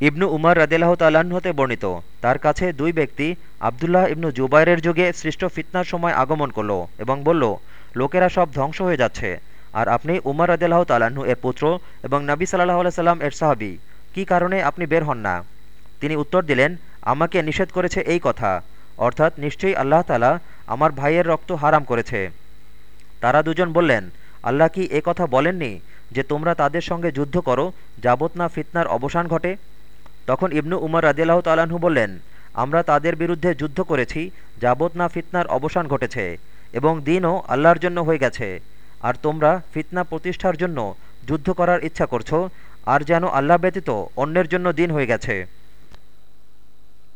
ইবনু উমার তাল্লাহ্ন হতে বর্ণিত। তার কাছে দুই ব্যক্তি, আবদুল্লাহ ইবনু জুবাইরের যুগে সৃষ্ট ফিতনার সময় আগমন করল এবং বলল, লোকেরা সব ধ্বংস হয়ে যাচ্ছে। আর আপনি উমার রদিল্লাহ তাল্লাহ্ন এর পুত্র এবং নবী সাল্লাহ সাল্লাম এর সাহাবি। কী কারণে আপনি বের হন না? তিনি উত্তর দিলেন, আমাকে নিষেধ করেছে এই কথা। অর্থাৎ নিশ্চয়ই আল্লাহ তালা আমার ভাইয়ের রক্ত হারাম করেছে। তারা দুজন বললেন, আল্লাহ কি এ কথা বলেননি যে তোমরা তাদের সঙ্গে যুদ্ধ করো যাবত না ফিতনার অবসান ঘটে? তখন ইবনু উমর রাজিয়াল্লাহ তালাহু বললেন, আমরা তাদের বিরুদ্ধে যুদ্ধ করেছি যাবত না ফিতনার অবসান ঘটেছে এবং দিনও আল্লাহর জন্য হয়ে গেছে। আর তোমরা ফিতনা প্রতিষ্ঠার জন্য যুদ্ধ করার ইচ্ছা করছ, আর যেন আল্লাহ ব্যতীত অন্যের জন্য দিন হয়ে গেছে।